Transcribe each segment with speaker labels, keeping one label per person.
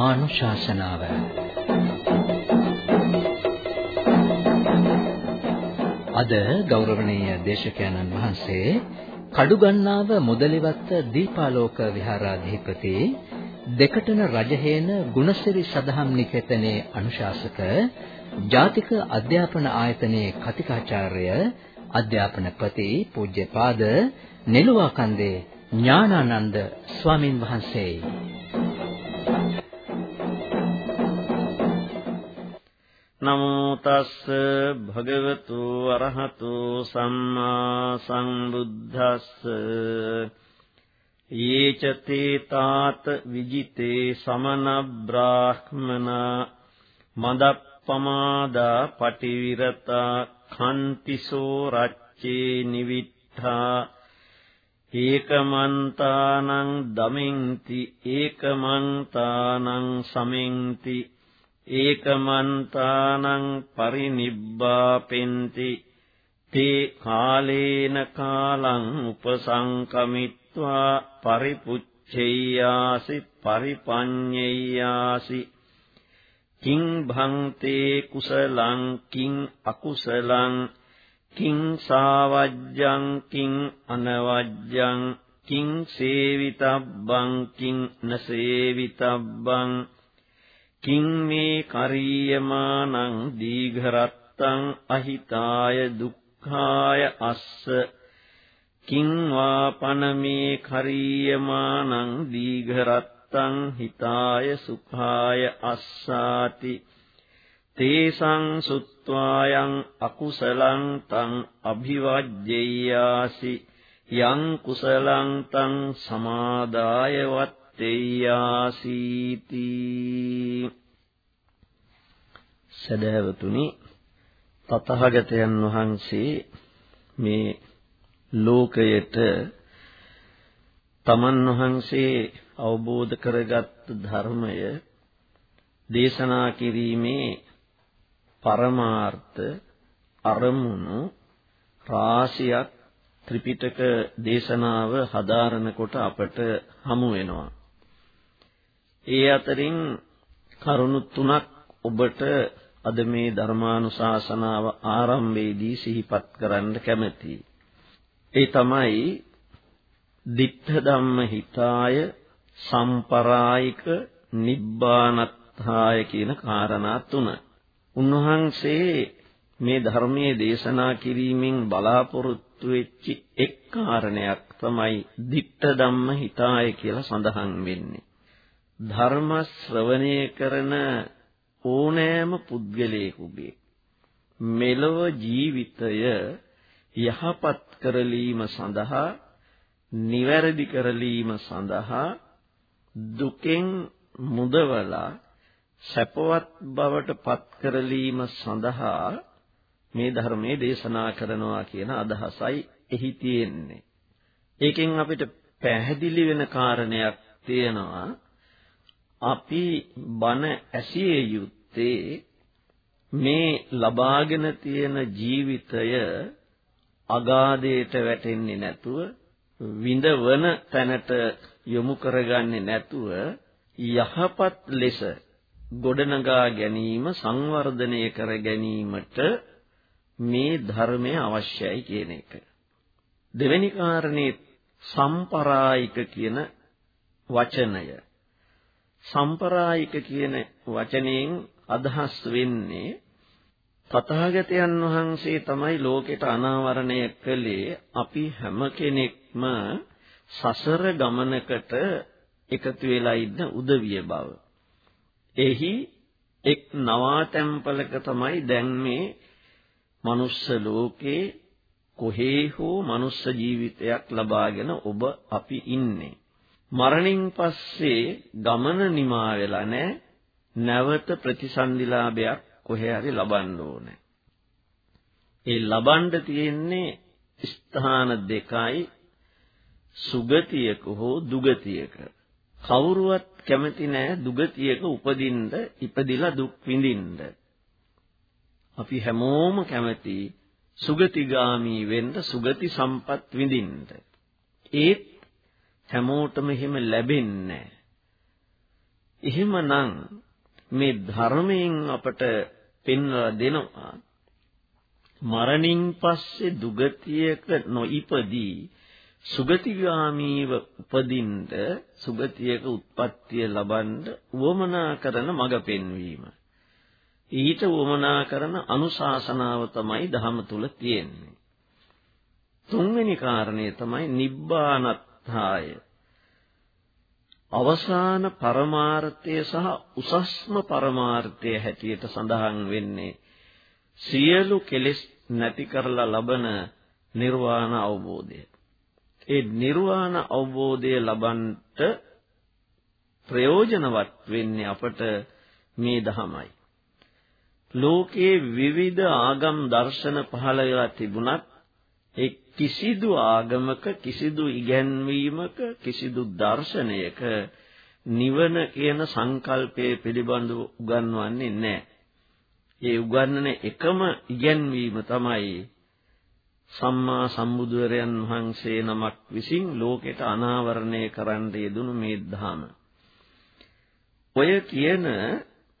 Speaker 1: ධර්මානුශාසනාව අද ගෞරවනීය දේශකයන්න් වහන්සේ කඩුගන්නාව මුදලිවත්ත දීපාලෝක විහාරාධිපති දෙකටන රජහේන ගුණසිරි සදහම් නිකේතනයේ අනුශාසක ජාතික අධ්‍යාපන ආයතනයේ කතිකාචාර්ය අධ්‍යාපනපති පූජ්‍යපාද නෙළුවාකන්දේ ඥානානන්ද ස්වාමින් වහන්සේයි
Speaker 2: නමෝ තස්ස භගවතු අරහතු සම්මා සම්බුද්දස්ස යේචතේ තාත විජිතේ සමන බ්‍රාහ්මනා මදප්පමාදා පටිවිරතා කන්තිසෝ රච්චේ නිවිත්තා ඒකමන්තානං දමින්ති ඒකමන්තානං සමින්ති ඒකමන්තානං පරිනිබ්බාපෙන්ති. තේ කාලේන කාලං උපසංකමිත්වා පරිපුච්ඡේයාසි පරිපඤ්ඤේයාසි කිං භන්තේ කුසලං කිං අකුසලං කිං සාවජ්ජං කිං අනවජ්ජං කිං සේවිතබ්බං කිං නසේවිතබ්බං. කිං මේ කරීයමානං දීඝරත්තං අහිතාය දුක්ඛාය අස්ස. කිං වාපන මේ කරීයමානං දීඝරත්තං හිතාය සුඛාය අස්සාති. තේසං සුත්වායං අකුසලං තං අභිවජ්ජේයාසි. යං කුසලං තං සමාදාය වත්තේයාසීති සදහවතුනි තතහගතයන් වහන්සේ මේ ලෝකයට තමන් වහන්සේ අවබෝධ කරගත් ධර්මය දේශනා කිරීමේ පරමාර්ථ අරමුණු රාශියක් ත්‍රිපිටක දේශනාව හදාරන කොට අපට හමු වෙනවා. ඒ අතරින් කරුණු තුනක් ඔබට අද මේ ධර්මානුශාසනාව ආරම්භයේදී සිහිපත් කරන්න කැමැතියි. ඒ තමයි ditta ධම්ම හිතාය සම්පරායික නිබ්බානත්ථාය කියන කාරණා තුන. උන්වහන්සේ මේ ධර්මයේ දේශනා කිරීමෙන් බලාපොරොත්තු වෙච්ච එක් කාරණයක් තමයි ditta ධම්ම හිතාය කියලා සඳහන් වෙන්නේ. ධර්ම ශ්‍රවණය කරන ඕනෑම පුද්ගලයෙකුගේ මෙලොව ජීවිතය යහපත් කරලීම සඳහා නිවැරදි කරලීම සඳහා දුකෙන් මුදවලා සැපවත් බවට පත් කරලීම සඳහා මේ ධර්මයේ දේශනා කරනවා කියන අදහසයි එහි තියෙන්නේ. ඒකෙන් අපිට පැහැදිලි වෙන කාරණයක් තියෙනවා අපි බණ ඇසිය යුත්තේ මේ ලබාගෙන තියෙන ජීවිතය අගාධයට වැටෙන්නේ නැතුව විඳවන තැනට යොමු කරගන්නේ නැතුව යහපත් ලෙස ගොඩනගා ගැනීම සංවර්ධනය කර ගැනීමට මේ ධර්මය අවශ්‍යයි කියන එක. දෙවෙනි කාරණේ සම්පරායික කියන වචනය. සම්පරායික කියන වචනයෙන් අදහස් වෙන්නේ තථාගතයන් වහන්සේ තමයි ලෝකෙට අනාවරණය කළේ අපි හැම කෙනෙක්ම සසර ගමනකට එකතු වෙලා ඉන්න උදවිය බව. එහි එක් නවාතැම්පලක තමයි දැන් මේ මනුස්ස ලෝකේ කොහේ හෝ මනුස්ස ජීවිතයක් ලබාගෙන ඔබ අපි ඉන්නේ. මරණින් පස්සේ ගමන නිමා වෙලා නැහැ. නැවත ප්‍රතිසන්දිලාභයක් කොහේ හරි ලබන්න ඕනේ. ඒ ලබන්න තියෙන්නේ ස්ථාන දෙකයි සුගතියක හෝ දුගතියක. කවුරුවත් කැමති නෑ දුගතියක උපදින්න ඉපදිලා දුක් විඳින්න. අපි හැමෝම කැමති සුගතිගාමි වෙන්න සුගති සම්පත් විඳින්න. ඒත් හැමෝටම එහෙම ලැබෙන්නේ එහෙමනම් මේ ධර්මයෙන් අපට පෙන්වලා දෙනවා මරණින් පස්සේ දුගතියක නොඉපදී සුගතිගාමීව උපදින්න සුගතියක උත්පත්තිය ලබන්න උවමනා කරන මඟ පෙන්වීම. ඊට උවමනා කරන අනුශාසනාව තමයි ධහම තුල තියෙන්නේ. තුන්වෙනි කාරණය තමයි නිබ්බානත්ථාය. අවසාන පරමාර්ථය සහ උසස්ම පරමාර්ථය හැටියට සඳහන් වෙන්නේ සියලු කෙලෙස් නැති කරලා ලබන නිර්වාණ අවබෝධය. ඒ නිර්වාණ අවබෝධය ලබන්නට ප්‍රයෝජනවත් වෙන්නේ අපට මේ ධමයි. ලෝකයේ විවිධ ආගම් දර්ශන පහළ වෙලා තිබුණත් ඒ කිසිදු ආගමක කිසිදු ඉගැන්වීමක කිසිදු දර්ශනයක නිවන කියන සංකල්පයේ පිළිබඳව උගන්වන්නේ නැහැ. ඒ උගන්වන එකම ඉගැන්වීම තමයි සම්මා සම්බුදුරයන් වහන්සේ නමක් විසින් ලෝකෙට අනාවරණය කරන්න යෙදුණු මේ ධහම. ඔය කියන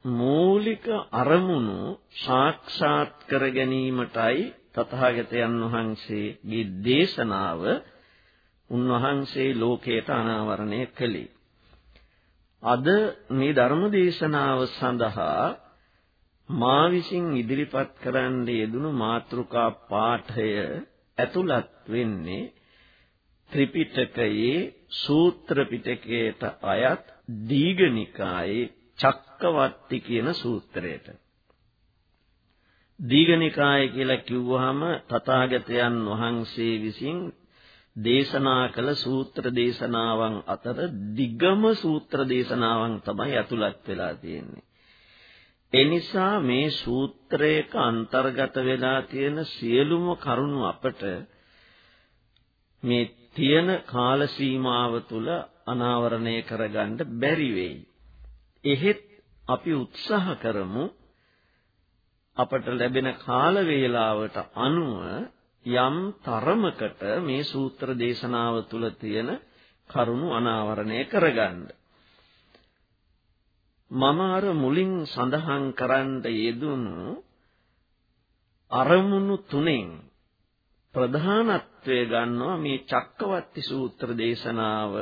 Speaker 2: මූලික අරමුණු සාක්ෂාත් කර ගැනීමටයි තථාගතයන් වහන්සේගේ දේශනාව උන්වහන්සේ ලෝකයට අනාවරණය කළේ. අද මේ ධර්ම දේශනාව සඳහා මා විසින් ඉදිරිපත් කරන්න යෙදුණු මාතෘකා පාඨය ඇතුළත් වෙන්නේ ත්‍රිපිටකයේ සූත්‍ර පිටකයට අයත් දීඝනිකායේ චක්කවර්ති කියන සූත්‍රයට. දීඝනිකාය කියලා කිව්වහම තථාගතයන් වහන්සේ විසින් දේශනා කළ සූත්‍ර දේශනාවන් අතර දිගම සූත්‍ර දේශනාවන් තමයි ඇතුළත් වෙලා තියෙන්නේ. ඒ නිසා මේ සූත්‍රයක අන්තර්ගත වෙලා තියෙන සියලුම කරුණු අපට මේ තියෙන කාල සීමාව තුළ අනාවරණය කරගන්න බැරි වෙයි. එහෙත් අපි උත්සාහ කරමු අපට ලැබෙන කාල වේලාවට අනුව යම් තරමකට මේ සූත්‍ර දේශනාව තුළ තියෙන කරුණු අනාවරණය කරගන්න. මම අර මුලින් සඳහන් කරන්න යෙදුණු අරමුණු තුනෙන් ප්‍රධානත්වය ගන්නවා මේ චක්කවර්ති සූත්‍ර දේශනාව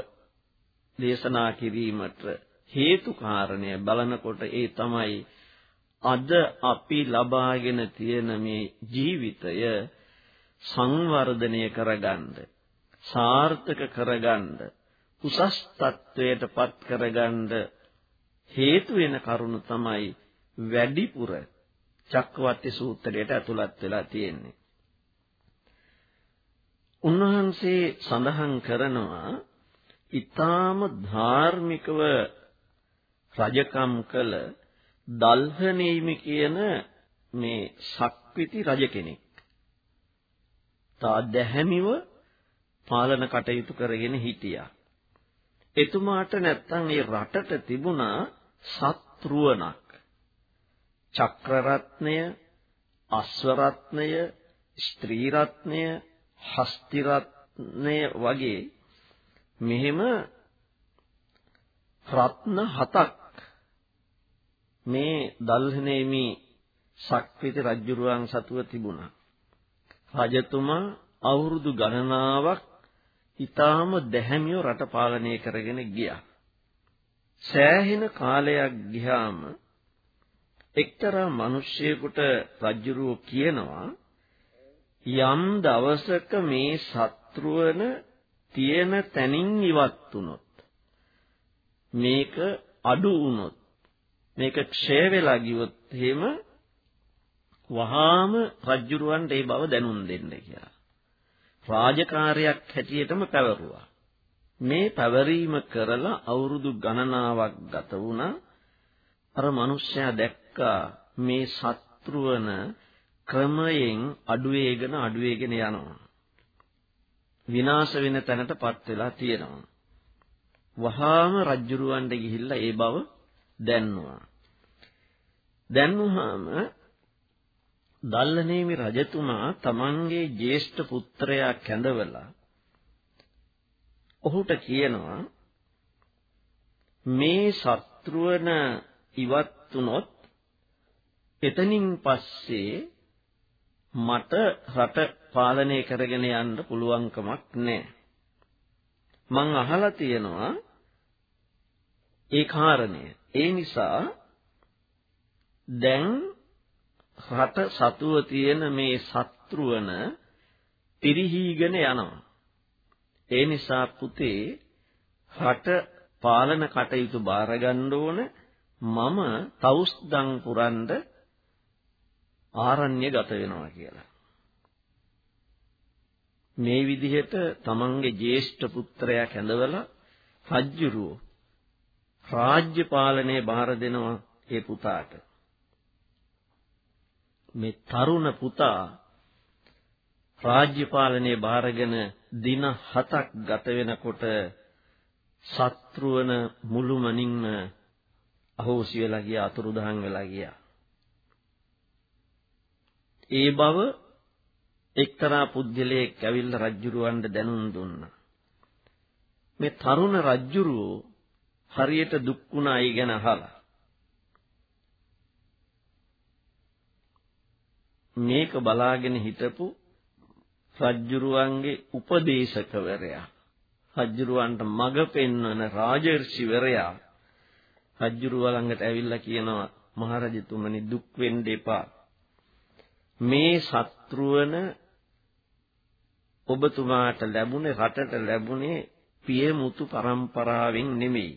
Speaker 2: දේශනා කිරීමට හේතු කාරණය බලනකොට ඒ තමයි අද අපි ලබාගෙන තියෙන මේ ජීවිතය සංවර්ධනය කරගන්න සාර්ථක කරගන්න උසස් තත්වයට පත් කරගන්න හේතු වෙන කරුණු තමයි වැඩිපුර චක්කවර්ති සූත්‍රයට ඇතුළත් වෙලා තියෙන්නේ. උන්වහන්සේ සඳහන් කරනවා ඊටාම ධාර්මිකව රජකම් කළ දල්හනේමි කියන මේ ශක්විති රජ කෙනෙක්. තා දැහැමිව පාලන කටයුතු කරගෙන හිටියා. එතුමාට නැත්තම් මේ රටට තිබුණා සත්රුවණක්. චක්‍ර රත්නය, අශ්ව රත්නය, ස්ත්‍රී රත්නය, හස්ති රත්නය වගේ මෙහෙම රත්න හතක් මේ දල්හනේමි ශක්විති රජුරුවන් සතුව තිබුණා. රජතුමා අවුරුදු ගණනාවක් ඊටාම දැහැමිව රට පාලනය කරගෙන ගියා. සෑහෙන කාලයක් ගියාම එක්තරා මිනිසෙකුට රජුරුව කියනවා යම් දවසක මේ සත්‍රුවන තියෙන තැනින් ඉවත් වුනොත් මේක අඩු වුනොත් මේක ක්ෂය වෙලා ගියොත් එහෙම වහාම රජ්ජුරුවන්ට ඒ බව දැනුම් දෙන්න කියලා. රාජකාරියක් හැටියටම පැවරුවා. මේ පැවරීම කරලා අවුරුදු ගණනාවක් ගත වුණා. අර මිනිස්සයා දැක්කා මේ සත්‍රුවන ක්‍රමයෙන් අඩුවේගෙන අඩුවේගෙන යනවා. විනාශ වෙන තැනටපත් වෙලා තියෙනවා. වහාම රජ්ජුරුවන්ට ගිහිල්ලා ඒ බව දැන්නුවා. දැන්නුවාම දල්ලනේමි රජතුමා තමන්ගේ ජේෂ්ඨ පුත්‍රයා කැඳවලා ඔහුට කියනවා මේ සත්‍රුවන ඉවත් වුනොත් එතනින් පස්සේ මට රට පාලනය කරගෙන යන්න පුළුවන්කමක් නැහැ. මං අහලා තියෙනවා ඒ කාරණය. ඒ නිසා දැන් රට සතුව තියෙන මේ සත්‍රුවන පිරිහීගෙන යනවා. ඒ නිසා පුතේ රට පාලන කටයුතු බාර ගන්න ඕන මම තවුස්දන් පුරන්ඩ ආරණ්‍ය ගත වෙනවා කියලා. මේ විදිහට තමන්ගේ ජේෂ්ඨ පුත්‍රයා කැඳවලා රජ්ජුරුව රාජ්‍ය පාලනය බාර දෙනවා ඒ පුතාට. මේ තරුණ පුතා රාජ්‍ය පාලනය බාරගෙන දින 7ක් ගත වෙනකොට සත්‍රුවන මුළුමනින්ම අහෝසි වෙලා ගියා අතුරුදහන් වෙලා ගියා. ඒ බව එක්තරා පුද්ගලයෙක් ඇවිල්ලා රජ්ජුරුවන්ට දැනුම් දුන්නා. මේ තරුණ රජ්ජුරුව හරියට දුක් වුණා ඒ ගැන අහලා. මේක බලාගෙන හිටපු රජ්ජුරුවන්ගේ උපදේශකවරයා රජ්ජුරුවන්ට මඟ පෙන්වන රාජර්ෂිවරයා රජ්ජුරුව ළඟට ඇවිල්ලා කියනවා මහරජතුමනි දුක් වෙන්න එපා මේ සත්‍රුවන ඔබතුමාට ලැබුණේ රටට ලැබුණේ පියමුතු පරම්පරාවෙන් නෙමෙයි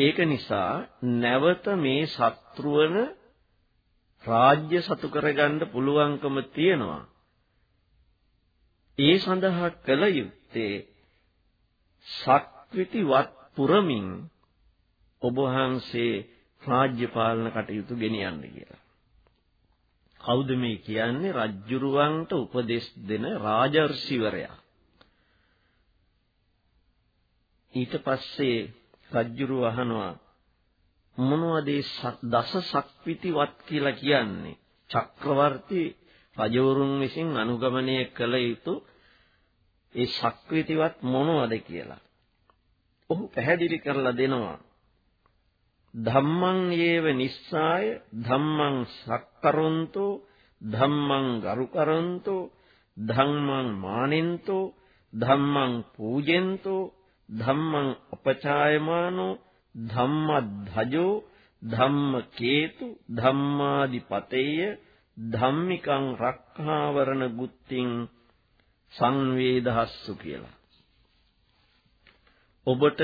Speaker 2: ඒක නිසා නැවත මේ සත්‍රුවන රාජ්‍ය සතු කරගන්න පුළුවන්කම තියෙනවා. ඒ සඳහා කළ යුත්තේ සක්විතිවත් පුරමින් ඔබ වහන්සේ රාජ්‍ය පාලන කටයුතු ගෙනියන්න කියලා. කවුද මේ කියන්නේ රජ්ජුරුවන්ට උපදෙස් දෙන රාජර්ෂිවරයා. ඊට පස්සේ රජ්ජුරුව අහනවා මොනවද දස සක්විතිවත් කියලා කියන්නේ? චක්‍රවර්ති රජවරුන් විසින් අනුගමනය කළ යුතු ඒ සක්විතිවත් මොනවද කියලා. ඔහු පැහැදිලි කරලා දෙනවා. ධම්මං යේව නිස්සාය ධම්මං සක්කරොන්තෝ ධම්මං ගරුකරොන්තෝ ධම්මං මානෙන්තෝ ධම්මං පූජෙන්තෝ ධම්මං අපචායමානෝ ධම්මද්ධජෝ ධම්මකේතු ධම්මාදිපතේය ධම්මිකං රක්ඛාවරණ ගුත්තිං සංවේදහස්සු කියලා. ඔබට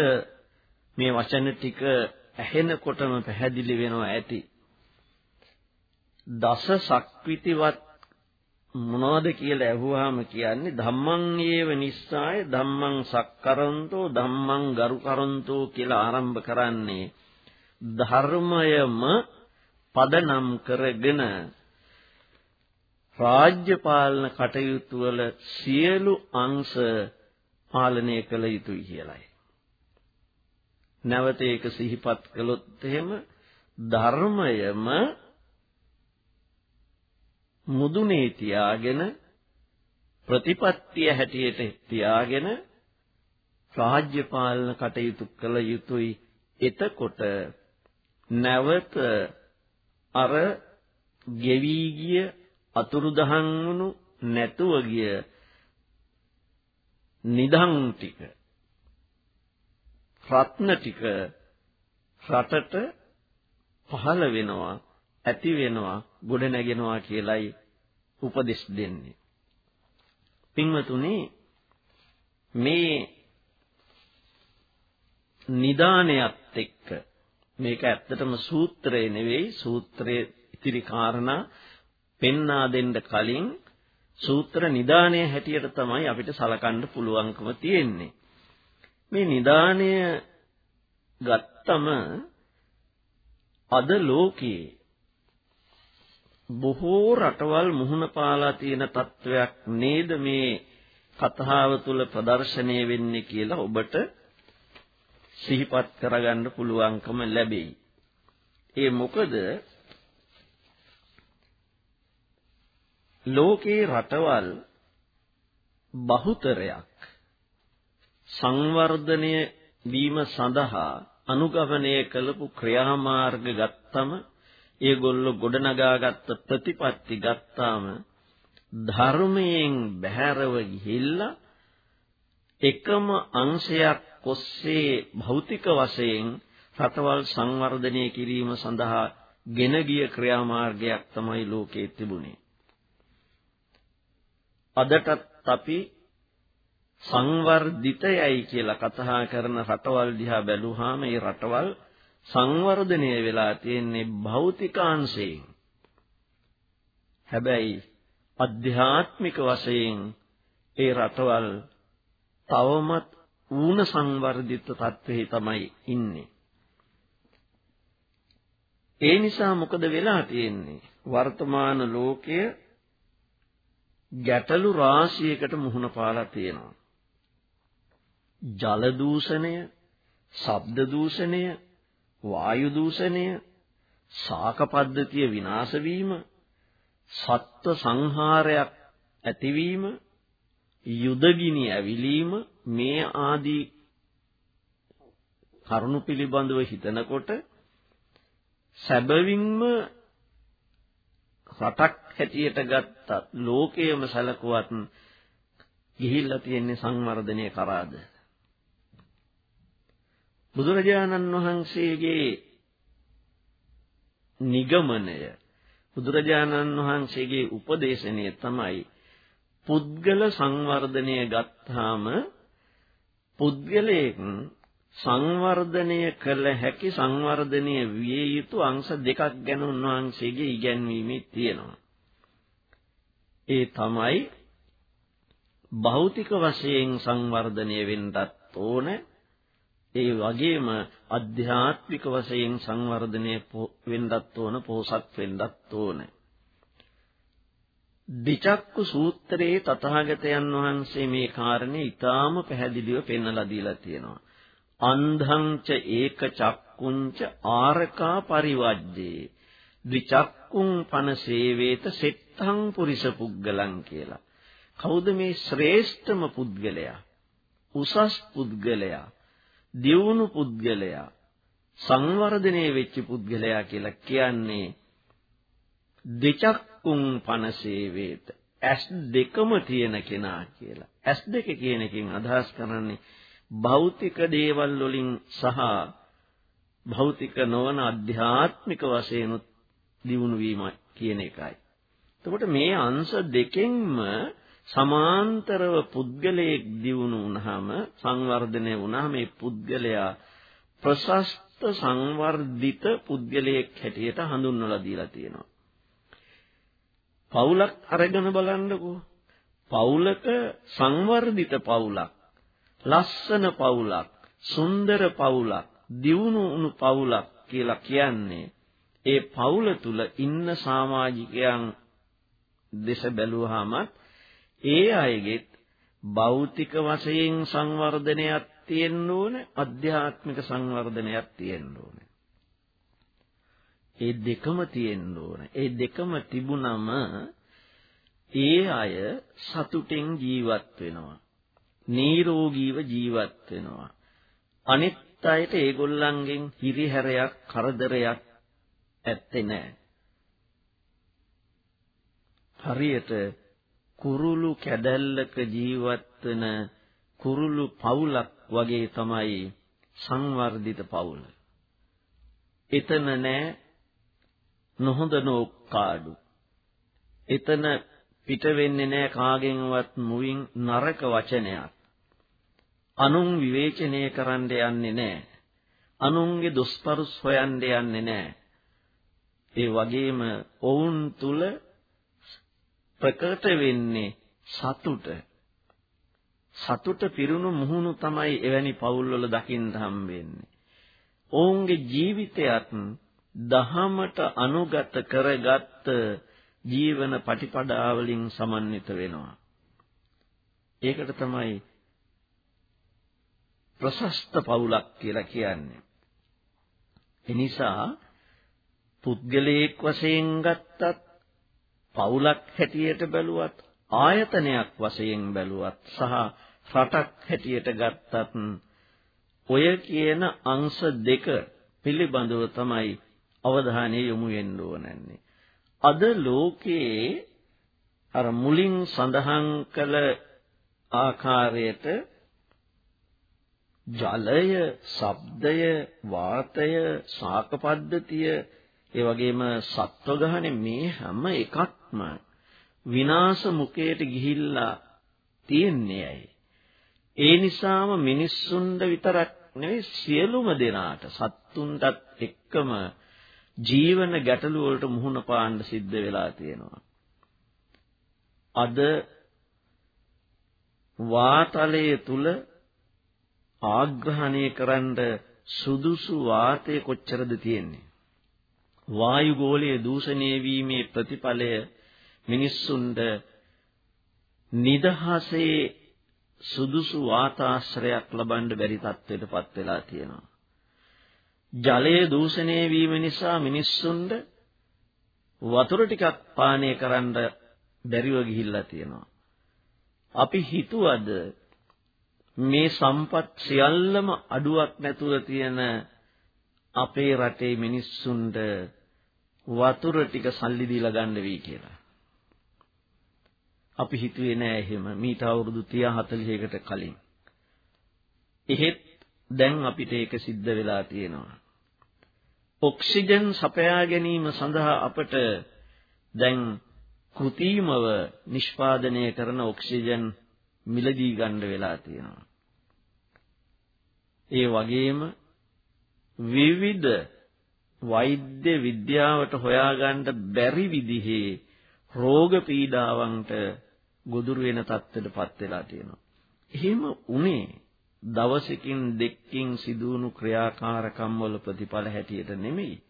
Speaker 2: මේ වචන ටික ඇහෙනකොටම පැහැදිලි වෙනවා ඇති. දස සක්විතිවත් මොනවද කියලා ඇහුවාම කියන්නේ ධම්මං ඒව නිස්සාය ධම්මං සක්කරන්තෝ ධම්මං ගරුකරන්තෝ කියලා ආරම්භ කරන්නේ ධර්මයම පදනම් කරගෙන රාජ්‍ය පාලන කටයුතු වල සියලු අංශ පාලනය කළ යුතුයි කියලයි. නැවත ඒක සිහිපත් කළොත් එහෙම ධර්මයම මුදුනේ තියාගෙන ප්‍රතිපත්තිය හැටියට තියාගෙන රාජ්‍ය පාලන කටයුතු කළ යුතුයි. එතකොට නැවත අර ගෙවි ගිය අතුරුදහන් වුණු නැතුව ගිය නිදන් ටික රත්න ටික රටට පහළ වෙනවා. ඇති වෙනවා ගොඩ නැගෙනවා කියලයි උපදෙස් දෙන්නේ. පින්වතුනි මේ නිදානයත් එක්ක මේක ඇත්තටම සූත්‍රය නෙවෙයි සූත්‍රයේ ඉතිරි කාරණා පෙන්වා දෙන්න කලින් සූත්‍ර නිදානය හැටියට තමයි අපිට සලකන්න පුළුවන්කම තියෙන්නේ. මේ නිදානය ගත්තම අද ලෝකයේ බොහෝ රටවල් මුහුණ පාලා තියෙන තත්වයක් නේද මේ කතාව තුළ ප්‍රදර්ශනය වෙන්නේ කියලා ඔබට සිහිපත් කරගන්න පුළුවන්කම ලැබෙයි. ඒ මොකද ලෝකේ රටවල් බහුතරයක් සංවර්ධනය වීම සඳහා අනුගමනය කළපු ක්‍රියාමාර්ග ගත්තම ඒගොල්ලෝ ගොඩනගාගත්ත ප්‍රතිපත්ති ගත්තාම ධර්මයෙන් බැහැරව ගිහිල්ලා එකම අංශයක් ඔස්සේ භෞතික වශයෙන් රටවල් සංවර්ධනය කිරීම සඳහා ගෙන ගිය ක්‍රියාමාර්ගයක් තමයි ලෝකයේ තිබුණේ. අදටත් අපි සංවර්ධිතයයි කියලා කතා කරන රටවල් දිහා බැලුවාම ඒ රටවල් සංවර්ධනය වෙලා තියෙන්නේ භෞතිකාංශයෙන්. හැබැයි අධ්‍යාත්මික වශයෙන් ඒ රටවල් තවමත් ඌන සංවර්ධිත තත්ත්වෙහි තමයි ඉන්නේ. ඒ නිසා මොකද වෙලා තියෙන්නේ? වර්තමාන ලෝකය ගැටලු රාශියකට මුහුණ පාලා තියෙනවා. ජල දූෂණය, ශබ්ද දූෂණය, වායු දූෂණය, ශාක පද්ධතිය විනාශ වීම, සත්ව සංහාරයක් ඇතිවීම, යුදගිනි ඇවිලීම මේ ආදී කරුණු පිළිබඳව හිතනකොට සැබවින්ම රටක් හැටියට ගත්තත් ලෝකයේම සැලකුවත් ගිහිල්ලා තියෙන්නේ සංවර්ධනය කරාද? බුදුරජාණන් වහන්සේගේ නිගමනය බුදුරජාණන් වහන්සේගේ උපදේශනය තමයි පුද්ගල සංවර්ධනය ගත්තාම පුද්ගලයෙක් සංවර්ධනය කළ හැකි සංවර්ධනය විය යුතු අංශ දෙකක් ගැන උන්වහන්සේගේ ඉගැන්වීමේ තියෙනවා. ඒ තමයි භෞතික වශයෙන් සංවර්ධනය වෙන්නත් ඕන ඒ වගේම අධ්‍යාත්මික වශයෙන් සංවර්ධනය වෙන්නත් ඕන පෝසත් වෙන්නත් ඕන දිචක්කු සූත්‍රයේ තථාගතයන් වහන්සේ මේ කාරණේ ඊටාම පැහැදිලිව පෙන්වලා දීලා තියෙනවා අන්ධං ච ඒක චක්කුංච ආරකා පරිවජ්ජේ ද්විචක්කුං පන සේවේත සෙත්තං පුරිස පුද්ගලං කියලා. කවුද මේ ශ්‍රේෂ්ඨම පුද්ගලයා? උසස් පුද්ගලයා, දියුණු පුද්ගලයා, සංවර්ධනය වෙච්ච පුද්ගලයා කියලා කියන්නේ දෙචක්කුං පන සේවේත. ඇස් දෙකම තියෙන කෙනා කියලා. ඇස් දෙක කියන එකෙන් අදහස් කරන්නේ භෞතික දේවල් වලින් සහ භෞතික නොවන අධ්‍යාත්මික වශයෙන් දියුණු වීම කියන එකයි. එතකොට මේ අංශ දෙකෙන්ම සමාන්තරව පුද්ගලයෙක් දියුණු වුණාම සංවර්ධනය වුණාම මේ පුද්ගලයා ප්‍රශස්ත සංවර්ධිත පුද්ගලයෙක් හැටියට හඳුන්වලා දීලා තියෙනවා. පවුලක් අරගෙන බලන්නකෝ. පවුලක සංවර්ධිත පවුලක් ලස්සන පවුලක්, සුන්දර පවුලක්, දියුණු වුණු පවුලක් කියලා කියන්නේ ඒ පවුල තුල ඉන්න සමාජිකයන් දෙස බැලුවාම ඒ අයගෙත් භෞතික වශයෙන් සංවර්ධනයක් තියෙන්න ඕන අධ්‍යාත්මික සංවර්ධනයක් තියෙන්න ඕන ඒ දෙකම තියෙන්න ඕන ඒ දෙකම තිබුණම ඒ අය සතුටෙන් ජීවත් වෙනවා නිරෝගීව ජීවත් වෙනවා. අනිත් අයට ඒගොල්ලන්ගෙන් හිරිහැරයක් කරදරයක් ඇත්තේ නැහැ. හරියට කුරුළු කැදැල්ලක ජීවත් වෙන කුරුළු පවුලක් වගේ තමයි සංවර්ධිත පවුල. එතන නෑ නොහොඳ නෝක්කාඩු. එතන පිට වෙන්නේ නෑ කාගෙන්වත් මුවින් නරක වචනයක්. අනුන් විවේචනය කරන්න යන්නේ නැහැ. අනුන්ගේ දොස්පරුස් හොයන්න යන්නේ නැහැ. ඒ වගේම ඔවුන් තුල ප්‍රකට වෙන්නේ සතුට. සතුට පිරුණු මුහුණු තමයි එවැනි පවුල්වල දකින්න හම්බෙන්නේ. ඔවුන්ගේ ජීවිතයත් දහමට අනුගත කරගත් ජීවන පටිපදාවලින් සමන්විත වෙනවා. ඒකට තමයි ප්‍රශස්ත පවුලක් කියලා කියන්නේ. එනිසා පුද්ගලයෙක් වශයෙන් ගත්තත් පවුලක් හැටියට බැලුවත් ආයතනයක් වශයෙන් බැලුවත් සහ රටක් හැටියට ගත්තත් ඔය කියන අංශ දෙක පිළිබඳව තමයි අවධානය යොමු වෙන්න ඕනන්නේ. අද ලෝකයේ අර මුලින් සඳහන් කළ ආකාරයට ජලය, ශබ්දය, වාතය, ශාක පද්ධතිය, ඒ වගේම සත්ව ගහනේ මේ හැම එකක්ම විනාශ මුඛයට ගිහිල්ලා තියන්නේ ඇයි? ඒ නිසාම මිනිස්සුන්ට විතරක් නෙවෙයි සියලුම දෙනාට සත්තුන්ටත් එක්කම ජීවන ගැටලු වලට මුහුණ පාන්න සිද්ධ වෙලා තියෙනවා. අද වාතලයේ තුල ආග්‍රහණය කරන්න සුදුසු වාතය කොච්චරද තියෙන්නේ? වායු ගෝලයේ දූෂණය වීමේ ප්‍රතිඵලය මිනිස්සුන්ට නිදහසේ සුදුසු වාතාශ්‍රයක් ලබන්න බැරි තත්ත්වයටපත් වෙලා තියෙනවා. ජලයේ දූෂණය වීම නිසා මිනිස්සුන්ට වතුර ටිකක් පානය කරන්න බැරිව ගිහිල්ලා තියෙනවා. අපි හිතුවද මේ සම්පත් සියල්ලම අඩුවක් නැතුව තියෙන අපේ රටේ මිනිස්සුන්ට වතුර ටික සල්ලි දීලා ගන්න වෙයි කියලා. අපි හිතුවේ නෑ එහෙම මීට අවුරුදු 30 40කට කලින්. එහෙත් දැන් අපිට ඒක සිද්ධ වෙලා තියෙනවා. ඔක්සිජන් සපයා ගැනීම සඳහා අපට දැන් කෘතිමව නිෂ්පාදනය කරන ඔක්සිජන් මිලදී ගන්න වෙලා තියෙනවා. ඒ වගේම විවිධ වෛද්‍ය විද්‍යාවට හොයාගන්න බැරි විදිහේ රෝග පීඩාවන්ට ගොදුරු වෙන තත්ත්වයටපත් වෙලා තියෙනවා. එහෙම උනේ දවසකින් දෙකකින් සිදුවුණු ක්‍රියාකාරකම් වල ප්‍රතිඵල හැටියට නෙමෙයි.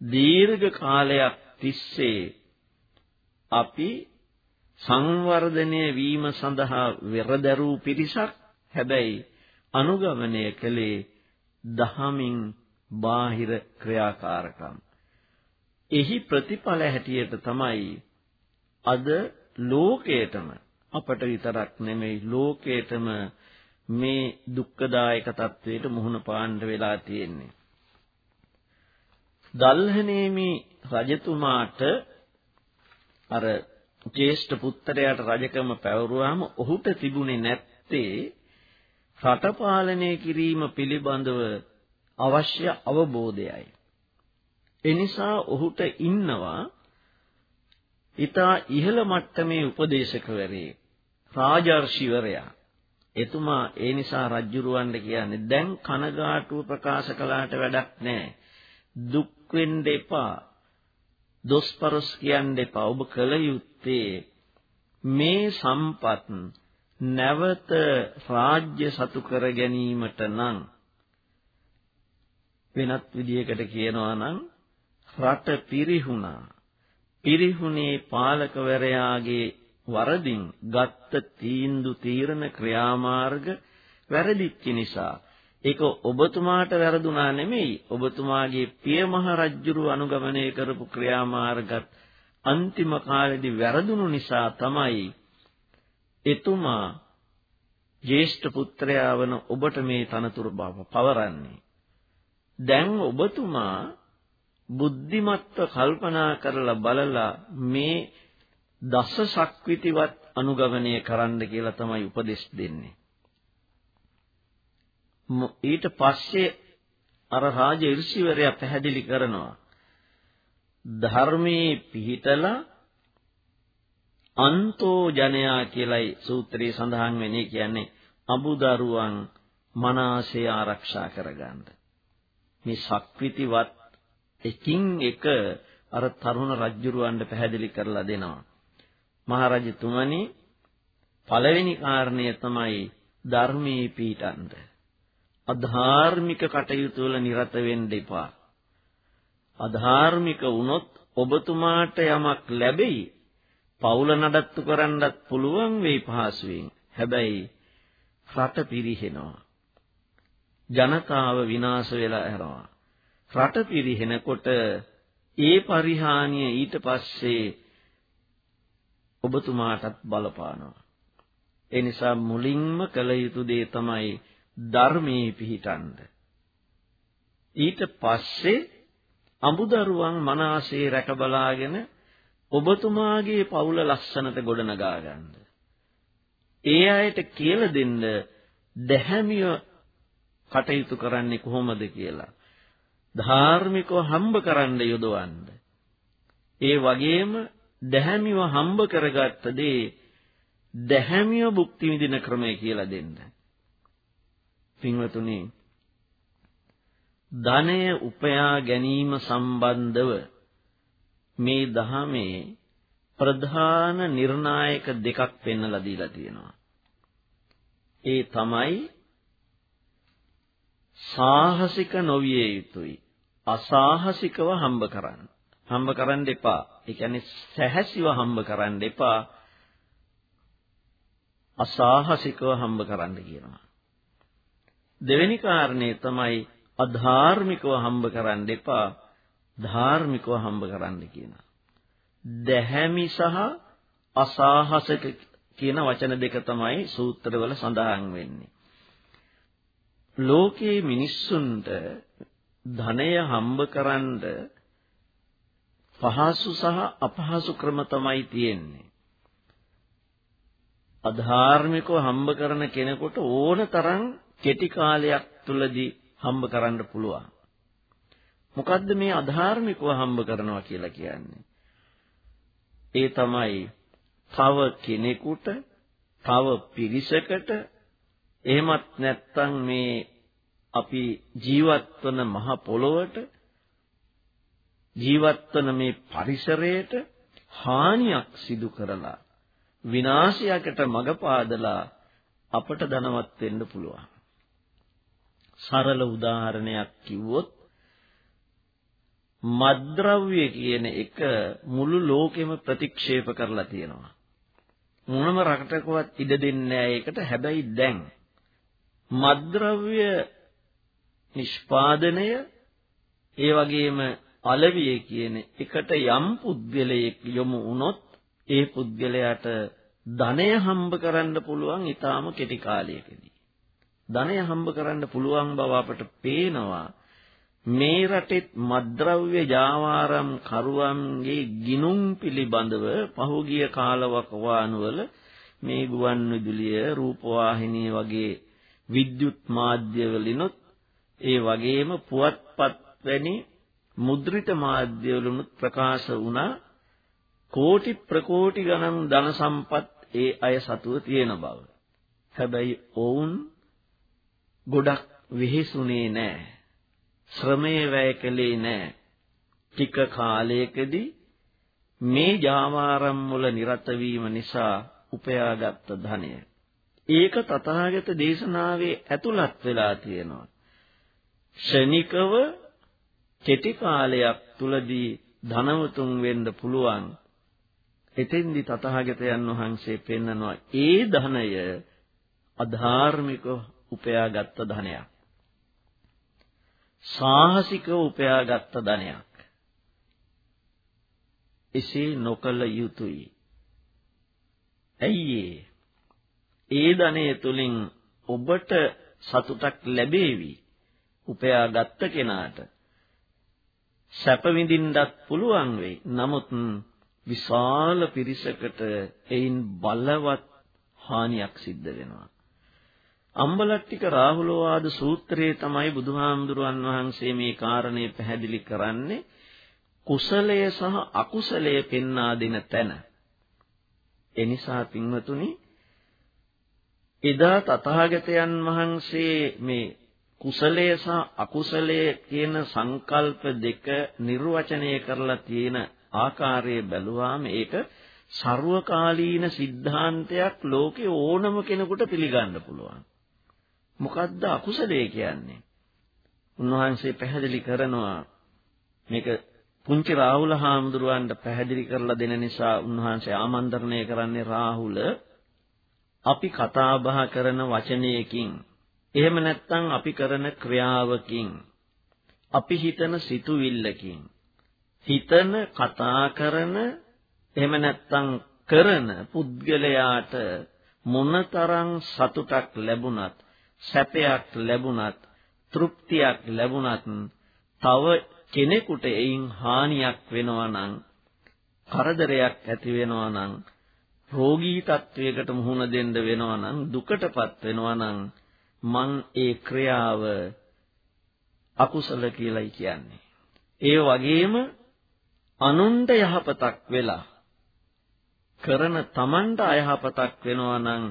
Speaker 2: දීර්ඝ කාලයක් තිස්සේ අපි සංවර්ධනය වීම සඳහා වෙරදරූ පිරිසක් හැබැයි අනුගමනය කළේ දහමින් බාහිර ක්‍රියාකාරකම්. එහි ප්‍රතිඵල හැටියට තමයි අද ලෝකයටම අපට විතරක් නෙමෙයි ලෝකයටම මේ දුක්ඛදායක තත්වයට මුහුණ පාන්න වෙලා තියෙන්නේ. දල්හනේමි රජතුමාට අර ජේෂ්ඨ පුත්‍රයාට රජකම පැවරුවාම ඔහුට තිබුණේ නැත්තේ රට පාලනය කිරීම පිළිබඳව අවශ්‍ය අවබෝධයයි. එනිසා ඔහුට ඉන්නවා ඊතා ඉහළ මට්ටමේ උපදේශකවරේ රාජර්ෂිවරයා. එතුමා ඒ නිසා රජ්ජුරුවන්ට කියන්නේ දැන් කනගාටුව ප්‍රකාශ කළාට වැඩක් නැහැ. දුක් වෙන්න එපා. දොස්පරොස් කියන්න එපා. ඔබ කල යුත්තේ මේ සම්පත් නැවත රාජ්‍ය සතු කර ගැනීමට නම් වෙනත් විදියකට කියනවා නම් රට පිරිහුණා. පිරිහුනේ පාලකවරයාගේ වරදින් ගත්ත තීන්දු තීරණ ක්‍රියාමාර්ග වැරදිච්ච නිසා. ඒක ඔබතුමාට වැරදුනා නෙමෙයි. ඔබතුමාගේ පියමහ රජුරු අනුගමනය කරපු ක්‍රියාමාර්ගත් අන්තිම කාලෙදී වැරදුණු නිසා තමයි එතුමා ජේෂ්ඨ පුත්‍රයා වන ඔබට මේ තනතුරු බව පවරන්නේ දැන් ඔබතුමා බුද්ධිමත්ව කල්පනා කරලා බලලා මේ දස ශක්විතිවත් අනුගමනය කරන්න කියලා තමයි උපදෙස් දෙන්නේ. ඊට පස්සේ අර රාජ ඍෂිවරයා පැහැදිලි කරනවා ධර්මයේ පිහිටලා අන්තෝ ජනයා කියලයි සූත්‍රයේ සඳහන් වෙන්නේ කියන්නේ අබුදරුවන් මනසේ ආරක්ෂා කරගන්න. මේ ශක්විතිවත් එකින් එක අර තරුණ රජුරවන්ට පැහැදිලි කරලා දෙනවා. මහරජතුමනි පළවෙනි කාරණය තමයි ධර්මයේ පීඨන්ද. අධාර්මික කටයුතු වල නිරත වෙන්න එපා. අධාර්මික වුණොත් ඔබතුමාට යමක් ලැබෙයි. පවුල නඩත්තු කරන්නත් පුළුවන් වෙයි පහසුවෙන්. හැබැයි රට පිරිහෙනවා. ජනතාව විනාශ වෙලා යනවා. රට පිරිහෙනකොට ඒ පරිහානිය ඊට පස්සේ ඔබතුමාටත් බලපානවා. ඒ නිසා මුලින්ම කළ යුතු දේ තමයි ධර්මයේ පිහිටන්ද ඊට පස්සේ අඹදරුවන් මනසේ රැක බලාගෙන ඔබතුමාගේ පවුල ලස්සනට ගොඩනගා ගන්න. ඒ අයට කියලා දෙන්න දැහැමිය කටයුතු කරන්නේ කොහොමද කියලා. ධාර්මිකව හම්බ කරන්න යොදවන්න. ඒ වගේම දැහැමිව හම්බ කරගත්ත දේ දැහැමිව භුක්ති විඳින ක්‍රමය කියලා දෙන්න. පින්වතුනි ධනය උපයා ගැනීම සම්බන්ධව මේ දහමේ ප්‍රධාන නිර්ණායක දෙකක් පෙන්වලා දීලා තියෙනවා. ඒ තමයි සාහසික නොවිය යුතුයි. අසාහසිකව හම්බ කරන්න. හම්බ කරන්න එපා. ඒ කියන්නේ සැහැසිව හම්බ කරන්න එපා. අසාහසිකව හම්බ කරන්න කියනවා. දෙවෙනි කාරණේ තමයි අධාර්මිකව හම්බ කරන්න එපා. ධාර්මිකව හම්බ කරන්න කියනවා. දැහැමි සහ අසාහසක කියන වචන දෙක තමයි සූත්‍රවල සඳහන් වෙන්නේ. ලෝකයේ මිනිස්සුන්ට ධනය හම්බ කරන්න පහසු සහ අපහසු ක්‍රම තමයි තියෙන්නේ. අධාර්මිකව හම්බ කරන කෙනෙකුට ඕන තරම් කෙටි කාලයක් තුලදී හම්බ කරන්න පුළුවන්. මොකද්ද මේ අධාර්මිකව හම්බ කරනවා කියලා කියන්නේ? ඒ තමයි තව කෙනෙකුට, තව පිරිසකට, එහෙමත් නැත්නම් මේ අපි ජීවත් වන මහ පොළොවට ජීවත් වන මේ පරිසරයට හානියක් සිදු කරලා විනාශයකට මඟ පාදලා අපට ධනවත් වෙන්න පුළුවන්. සරල උදාහරණයක් කිව්වොත් මද්ද්‍රව්‍ය කියන එක මුළු ලෝකෙම ප්‍රතික්ෂේප කරලා තියෙනවා. මොනම රටකවත් ඉඩ දෙන්නේ නැහැ ඒකට. හැබැයි දැන් මද්ද්‍රව්‍ය නිෂ්පාදනය ඒ වගේම අලවිය කියන එකට යම් පුද්ගලයෙක් යොමු වුණොත් ඒ පුද්ගලයාට ධනය හම්බ කරන්න පුළුවන් ඊටාම කෙටි කාලයකදී. ධනය හම්බ කරන්න පුළුවන් බව අපට පේනවා මේ රටෙත් මද්ද්‍රව්‍ය ජාවාරම් කරුවන්ගේ ගිනුම් පිළිබඳව පහුගිය කාලවකවානුවල මේ ගුවන් විදුලිය රූපවාහිනී වගේ විද්‍යුත් මාධ්‍යවලිනුත් ඒ වගේම පුවත්පත් වැනි මුද්‍රිත මාධ්‍යවලුනුත් ප්‍රකාශ වුණා කෝටි ප්‍රකෝටි ගණන් ධන සම්පත් ඒ අය සතුව තියෙන බව. හැබැයි ඔවුන් ගොඩක් වෙහෙසුනේ නැහැ. ශ්‍රමය වැය කළේ නැහැ. ටික කාලයකදී මේ ජාවාරම් වල නිරත වීම නිසා උපයාගත් ධනය. ඒක තථාගත දේශනාවේ ඇතුළත් වෙලා තියෙනවා. ක්ෂණිකව කෙටි කාලයක් තුලදී ධනවතුන් වෙන්න පුළුවන්. එතෙන්දි තථාගතයන් වහන්සේ පෙන්නනවා ඒ ධනය අධාර්මික උපයාගත් ධනයක්. සාහසිකව උපයාගත් ධනයක්. එසේ නොකළ යුතුයි. ඇයි ඒ ධනය තුලින් ඔබට සතුටක් ලැබේවි. උපයාගත් කෙනාට සැප විඳින්නත් පුළුවන් වෙයි. නමුත් විශාල පිරිසකට එයින් බලවත් හානියක් සිද්ධ වෙනවා. අම්බලට්ටික රාහුලවාද සූත්‍රයේ තමයි බුදුහාමුදුරුවන් වහන්සේ මේ කාරණේ පැහැදිලි කරන්නේ කුසලය සහ අකුසලය පෙන්වා දෙන තැන. එනිසා පින්වතුනි එදා තථාගතයන් වහන්සේ මේ කුසලය සහ අකුසලය කියන සංකල්ප දෙක නිර්වචනය කරලා තියෙන ආකාරය බැලුවාම ඒක ਸਰවකාලීන સિદ્ધාන්තයක් ලෝකේ ඕනම කෙනෙකුට පිළිගන්න පුළුවන්. මොකද්ද අකුසලයේ කියන්නේ? උන්වහන්සේ පැහැදිලි කරනවා මේක පුංචි රාහුල හාමුදුරුවන්ට පැහැදිලි කරලා දෙන නිසා උන්වහන්සේ ආමන්ත්‍රණය කරන්නේ රාහුල. අපි කතා බහ කරන වචනයකින්. එහෙම නැත්නම් අපි කරන ක්‍රියාවකින්. අපි හිතන සිතුවිල්ලකින්. හිතන කතා කරන එහෙම නැත්නම් කරන පුද්ගලයාට මොනතරම් සතුටක් ලැබුණත් සැපයක් ලැබුණත් තෘප්තියක් ලැබුණත් තව කෙනෙකුට එයින් හානියක් වෙනවා නම් කරදරයක් ඇති වෙනවා නම් රෝගී තත්වයකට මුහුණ දෙන්න වෙනවා නම් දුකටපත් වෙනවා නම් මං ඒ ක්‍රියාව අකුසල කියලායි කියන්නේ. ඒ වගේම අනුන්ට යහපතක් වෙලා කරන Tamanට අයහපතක් වෙනවා නම්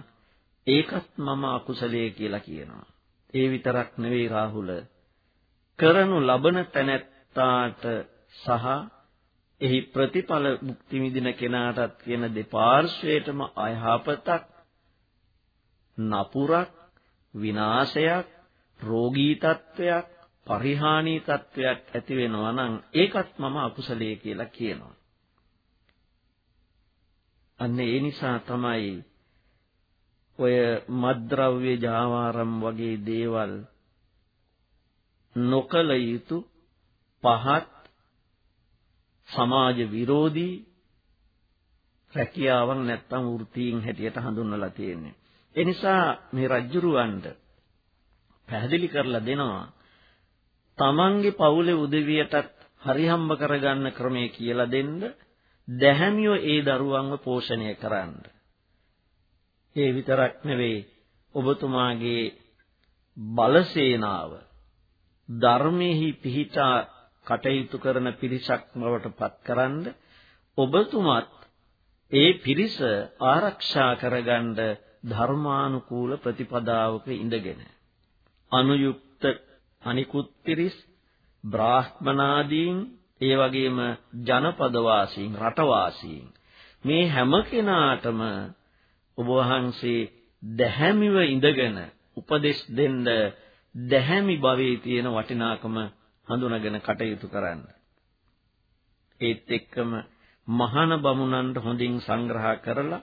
Speaker 2: ඒකත් මම අකුසලයේ කියලා කියනවා. ඒ විතරක් නෙවෙයි රාහුල කරනු ලබන තැනැත්තාට සහ එහි ප්‍රතිඵල මුක්ති විඳින කෙනාටත් කියන දෙපාර්ශ්වයටම අයහපතක් නපුරක් විනාශයක් රෝගී තත්වයක් පරිහානී තත්වයක් ඇති වෙනවා නම් ඒකත් මම අකුසලයේ කියලා කියනවා. අන්න ඒ නිසා තමයි ඔය මද්ද්‍රව්‍ය ජාවාරම් වගේ දේවල් නොකල යුතු පහත් සමාජ විරෝධී රැකියාවක් නැත්තම් වෘත්තීන් හැටියට හඳුන්වලා තියෙන්නේ. ඒ නිසා මේ රජ්ජුරුවන්ට පැහැදිලි කරලා දෙනවා තමන්ගේ පවුලේ උදවියටත් හරිහම්බ කරගන්න ක්‍රමය කියලා දෙන්න දැහැමියෝ ඒ දරුවන්ව පෝෂණය කරන්න. ඒ විතරක් නෙවෙයි ඔබතුමාගේ බලසේනාව ධර්මෙහි පිහිටා කටයුතු කරන පිරිසක් බවට පත්කරනද ඔබතුමත් ඒ පිරිස ආරක්ෂා කරගන්න ධර්මානුකූල ප්‍රතිපදාවක ඉඳගෙන අනුයුක්ත අනිකුත් පිරිස් බ්‍රාහ්මනාදීන් ඒ වගේම ජනපද වාසීන් රටවාසීන් මේ හැම කෙනාටම ඔබ වහන්සේ දැහැමිව ඉඳගෙන උපදෙස් දෙන්න දැහැමි භවයේ තියෙන වටිනාකම හඳුනාගෙන කටයුතු කරන්න. ඒත් එක්කම මහාන බමුණන්ට හොඳින් සංග්‍රහ කරලා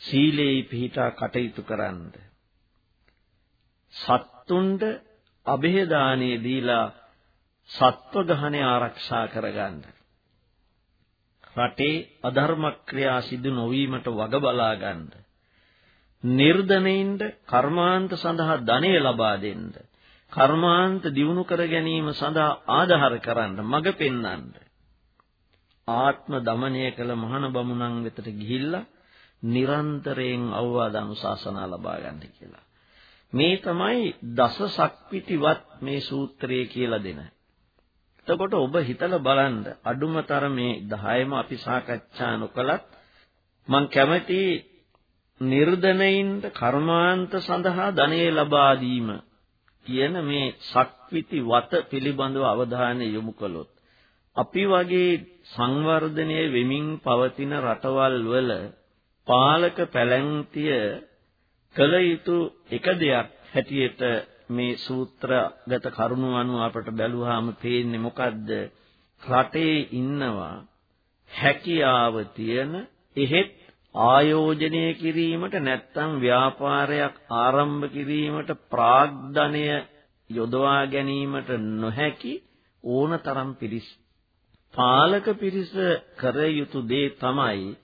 Speaker 2: සීලේ පිහිටා කටයුතු කරන්න. සත්තුන්ට અભේදානිය දීලා සත්ව ගහණය ආරක්ෂා කරගන්න. රටේ අධර්ම ක්‍රියා සිදු නොවීමට වග බලා ගන්න. නිර්ධනයින්ද කර්මාන්ත සඳහා ධනය ලබා දෙන්න. කර්මාන්ත දියුණු කර ගැනීම සඳහා ආධාර කරන්න, මඟ පෙන්වන්න. ආත්ම දමනය කළ මහාන බමුණන් වෙතට ගිහිල්ලා නිරන්තරයෙන් අවවාද අනුශාසනා ලබා ගන්න කියලා. මේ තමයි දස සක්විතිවත් මේ සූත්‍රය කියලා දෙන. එතකොට ඔබ හිතලා බලන්න අඩුමතර මේ 10ම අපි සාකච්ඡා නොකලත් මම කැමති නිර්ධනයින්ට කර්මාන්ත සඳහා ධනෙ ලබා දීම කියන මේ සක්විති වත පිළිබඳව අවධානය යොමු කළොත් අපි වගේ සංවර්ධනය වෙමින් පවතින රටවල් වල පාලක පැලැන්තිය කළ යුතු එක දෙයක් හැටියට මේ සූත්‍රගත කරුණු අනුව අපට බැලුවාම පේන්නේ මොකද්ද? රටේ ඉන්නවා හැකියාව තියෙන එහෙත් ආයෝජනය කිරීමට නැත්නම් ව්‍යාපාරයක් ආරම්භ කිරීමට ප්‍රාග්ධනය යොදවා ගැනීමට නොහැකි ඕනතරම් පිරිස්. පාලක පිරිස කර යුතු දේ තමයි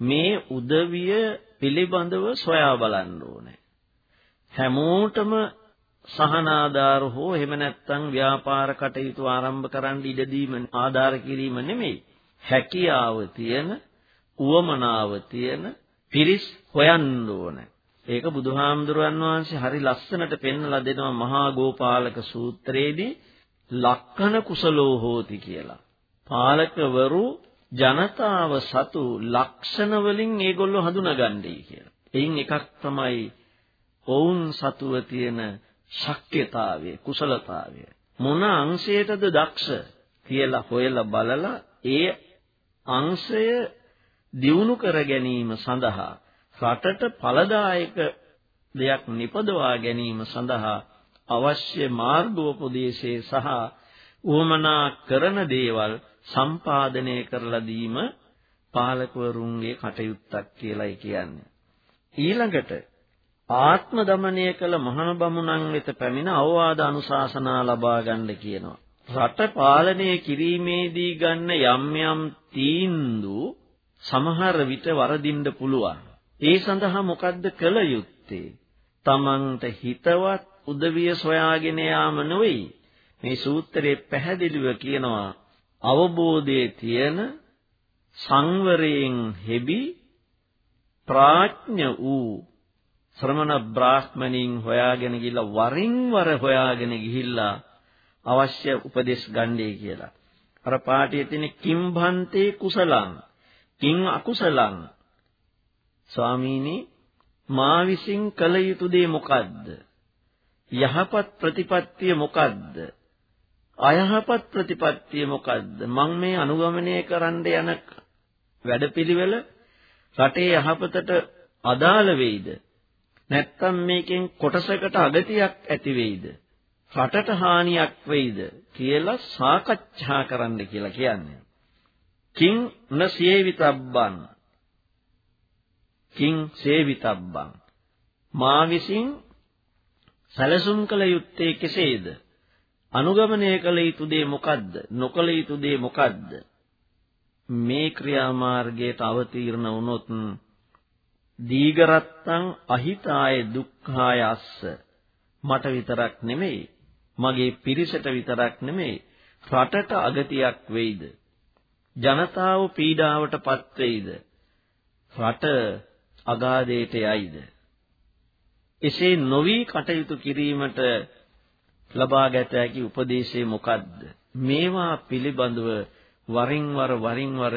Speaker 2: මේ උදවිය පිළිබඳව සොයා බලන්න ඕනේ. හැමෝටම සහනාධාර හෝ එහෙම නැත්නම් ව්‍යාපාර කටයුතු ආරම්භ කරන්න ඉඩ දීම ආධාර කිරීම නෙමෙයි හැකියාව තියෙන උවමනාව තියෙන පිරිස් හොයන්න ඕන. ඒක බුදුහාමුදුරන් වහන්සේ හරි ලස්සනට පෙන්වලා දෙනවා මහා ගෝපාලක සූත්‍රයේදී ලක්කන කුසලෝ හෝති කියලා. පාලකවරු ජනතාව සතු ලක්ෂණ වලින් ඒගොල්ලෝ හඳුනාගන්නයි කියලා. එයින් එකක් තමයි ඔවුන් සතුව තියෙන ශක්්‍යතාවය, කුසලතාවය. මොන අංශයටද දක්ෂ කියලා හොයලා බලලා ඒ අංශය දියුණු කර ගැනීම සඳහා රටට ඵලදායක දෙයක් නිපදවා ගැනීම සඳහා අවශ්‍ය මාර්ගෝපදේශයේ සහ උවමනා කරන දේවල් සම්පාදනය කරලා දීම පාලකවරුන්ගේ කටයුත්තක් කියලායි කියන්නේ. ඊළඟට ආත්ම දමනය කළ මහා බමුණන් වෙත පැමිණ අවවාද අනුශාසනා ලබා ගන්න කියනවා. රට පාලනය කිරීමේදී ගන්න යම් යම් තීන්දුව සමහර විට වරදින්න පුළුවන්. ඒ සඳහා මොකද්ද කළ යුත්තේ? තමන්ට හිතවත් උදවිය සොයාගෙන යාම නෙවෙයි. මේ සූත්‍රයේ පැහැදිලිව කියනවා අවබෝධයේ තියෙන සංවරයෙන් හෙබි ප්‍රඥ වූ ශ්‍රමණ බ්‍රාහ්මණින් හොයාගෙන ගිහිල්ලා වරින් වර හොයාගෙන ගිහිල්ලා අවශ්‍ය උපදෙස් ගන්නේ කියලා. අර පාටියේ තියෙන කිම්භන්තේ කුසලං කිං අකුසලං ස්වාමීනි මා විසින් කළ යුතු දේ මොකද්ද? යහපත් ප්‍රතිපත්තිය මොකද්ද? අයහපත් ප්‍රතිපත්තිය මොකද්ද? මම මේ අනුගමනය කරන්න යන වැඩපිළිවෙල රටේ යහපතට අදාළ වෙයිද? නැත්නම් මේකෙන් කොටසකට අගතියක් ඇති වෙයිද? රටට හානියක් වෙයිද කියලා සාකච්ඡා කරන්න කියලා කියන්නේ. කිං න සේවිතබ්බන් කිං සේවිතබ්බන් මා විසින් සැලසුම් කළ යුත්තේ කෙසේද? අනුගමනය කළ යුතු දේ මොකද්ද? නොකළ යුතු දේ මොකද්ද? මේ ක්‍රියාමාර්ගයට අවතීර්ණ වුණොත් දීගරත්තං අහිතාය දුක්ඛාය අස්ස. මට විතරක් නෙමෙයි මගේ පිරිසට විතරක් නෙමෙයි රටට අගතියක් වෙයිද? ජනතාව පීඩාවටපත් වෙයිද? රට අගාධයට යයිද? එසේ නොවි කටයුතු කිරීමට ලබාගත හැකි උපදේශය මොකද්ද? මේවා පිළිබඳව වරින් වර වරින් වර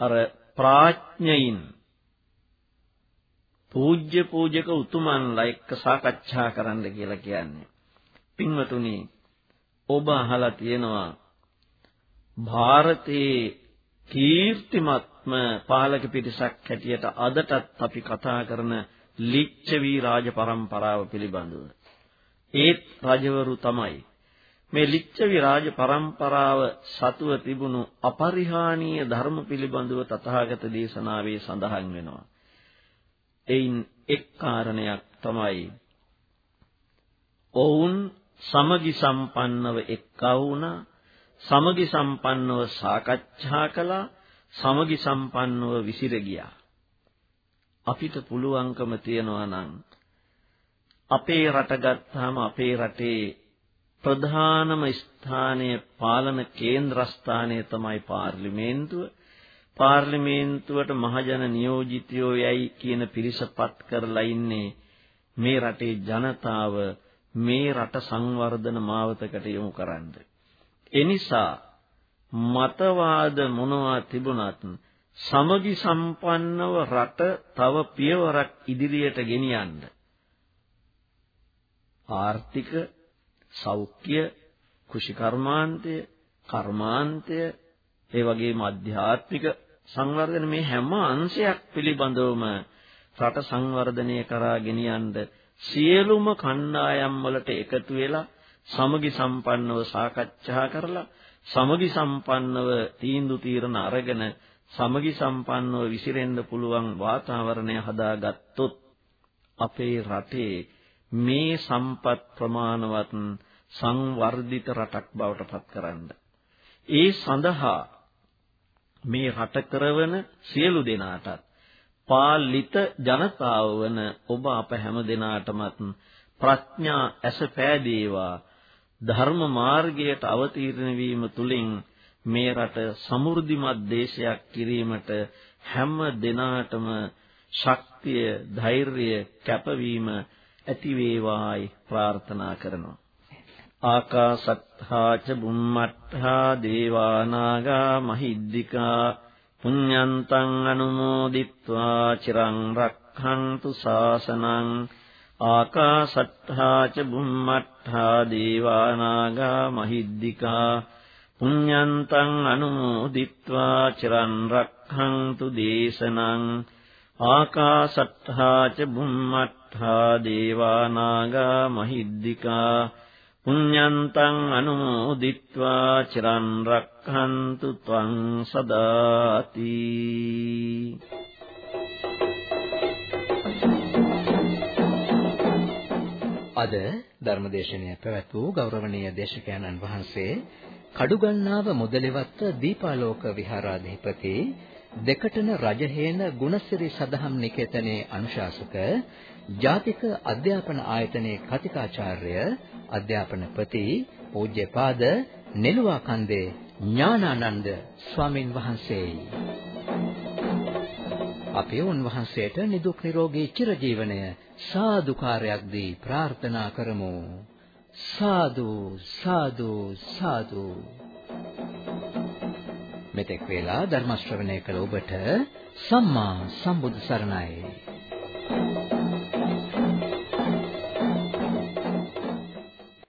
Speaker 2: අර ප්‍රඥයින් පූජ්‍ය පූජක උතුමන්ලා එක්ක සාකච්ඡා කරන්න කියලා කියන්නේ. පින්වතුනි ඔබ අහලා තියෙනවා භාරතයේ කීර්තිමත්ම පාලක පිරිසක් හැටියට අදටත් අපි කතා කරන ලිච්ඡවි රාජ පරම්පරාව පිළිබඳව. ඒත් රජවරු තමයි මේ ලිච්ඡවි රාජ පරම්පරාව සතුව තිබුණු අපරිහානීය ධර්ම පිළිබඳව තථාගත දේශනාවේ සඳහන් වෙනවා. එයින් එක් කාරණයක් තමයි ඔවුන් සමගි සම්පන්නව එක්කා වුණා සමගි සම්පන්නව සාකච්ඡා කළා සමගි සම්පන්නව විසිර ගියා. අපිට පුළුවන්කම තියනවා නම් අපේ රට ගත්තාම අපේ රටේ ප්‍රධානම ස්ථානයේ පාලන කේන්ද්‍රස්ථානය තමයි පාර්ලිමේන්තුව. පාර්ලිමේන්තුවට මහජන නියෝජිතයෝ යයි කියන පිරිසපත් කරලා ඉන්නේ මේ රටේ ජනතාව මේ රට සංවර්ධන මාවතකට යොමු කරන්න. එනිසා මතවාද මොනවා තිබුණත් සමගි සම්පන්නව රට තව පියවරක් ඉදිරියට ගෙනියන්න. ආර්ථික, සෞඛ්‍ය, කෘෂිකර්මාන්තය, කර්මාන්තය, ඒ වගේම අධ්‍යාත්මික සංවර්ධන මේ හැම අංශයක් පිළිබඳවම රට සංවර්ධනය කරා ගෙනියන්න සියලුම කණ්ඩායම් වලට එකතු වෙලා සමගි සම්පන්නව සාකච්ඡා කරලා සමගි සම්පන්නව තීන්දුව తీරන අරගෙන සමගි සම්පන්නව විසිරෙන්න පුළුවන් වාතාවරණය හදාගත්තොත් අපේ රටේ මේ සම්පත් ප්‍රමාණවත් සංවර්ධිත රටක් බවට පත් කරන්න. ඒ සඳහා මේ රට කරවන සියලු දෙනාටත් පාලිත ජනතාව වන ඔබ අප හැම දෙනාටමත් ප්‍රඥා ඇස පෑදේවා. ධර්ම මාර්ගයට අවතීර්ණ වීම තුලින් මේ රට සමෘද්ධිමත් දේශයක් කිරීමට හැම දිනාටම ශක්තිය ධෛර්යය කැපවීම ඇති වේවායි ප්‍රාර්ථනා කරනවා. ආකාසත්තා ච බුම්මත්තා දේවානාගා මහිද්దికා පුඤ්ඤන්තං අනුමෝදිත්වා චිරං රක්ඛන්තු සාසනං ආකාසත්තා ච බුම්මත්තා දේවානාගා මහිද්దికා පුඤ්ඤන්තං අනුමෝදිත්වා චිරං රක්ඛන්තු දේශනං ආකාසත්තා ච බුම්මත්තා දේවානාගා මහිද්దికා පුඤ්ඤන්තං අනුමෝදිත්වා චිරන් රක්ඛන්තු ත්වං සදාති
Speaker 1: අද ධර්මදේශනය පැවැත් වූ ගෞරවනීය දේශකයන්න් වහන්සේ කඩුගන්නාව මුදලිවත්ත දීපාලෝක විහාරාධිපති දෙකටන රජහේන ගුණසිරි සදහම් නිකේතනයේ අනුශාසක ජාතික අධ්‍යාපන ආයතනයේ කතිකාචාර්ය අධ්‍යාපනපති පූජ්‍යපාද නෙළුවාකන්දේ ඥානානන්ද ස්වාමින් වහන්සේයි. අපි උන්වහන්සේට නිදුක් නිරෝගී චිරජීවනය සාදුකාරයක් දී ප්‍රාර්ථනා කරමු. සාදු සාදු සාදු මෙතෙක් වේලා ධර්ම ශ්‍රවණය කළ ඔබට සම්මා සම්බුදු සරණයි